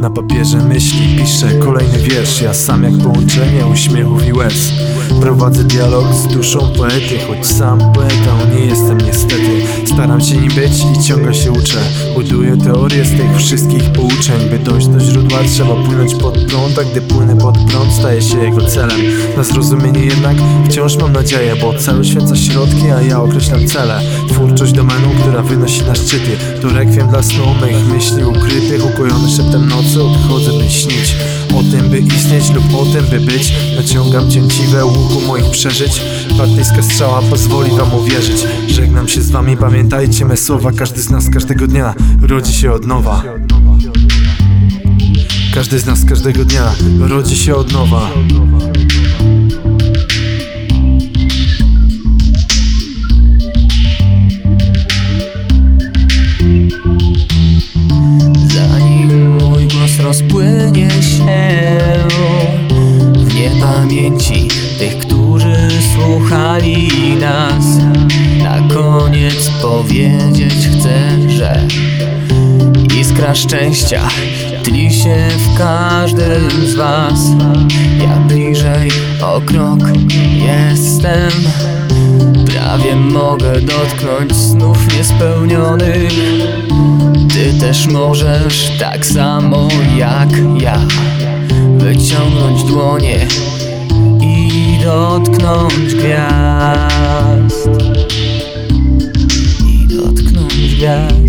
Na papierze myśli piszę kolejny wiersz. Ja sam jak połączenie uśmiechów i łez. Prowadzę dialog z duszą poety Choć sam poetą nie jestem niestety. Staram się nim być i ciągle się uczę. Buduję teorię z tych wszystkich pouczeń. By dojść do źródła trzeba płynąć pod prąd. A gdy płynę pod prąd staje się jego celem. Na zrozumienie jednak wciąż mam nadzieję Bo cel święca środki, a ja określam cele. Twórczość domenu, która wynosi na szczyty. To rekwiem dla snu myśli ukrytych Ukojony szeptem nocy odchodzę by śnić O tym by istnieć lub o tym by być. Naciągam cięciwe łuku moich przeżyć. Partyjska strzała pozwoli wam uwierzyć. Żegnam się z wami, pamiętajcie me słowa. Każdy z nas każdego dnia rodzi się od nowa. Każdy z nas każdego dnia rodzi się od nowa koniec powiedzieć chcę, że Iskra szczęścia tli się w każdym z was. Ja bliżej o krok jestem. Prawie mogę dotknąć snów niespełnionych. Ty też możesz tak samo jak ja Wyciągnąć dłonie i dotknąć gwiazd I dotknąć gwiazd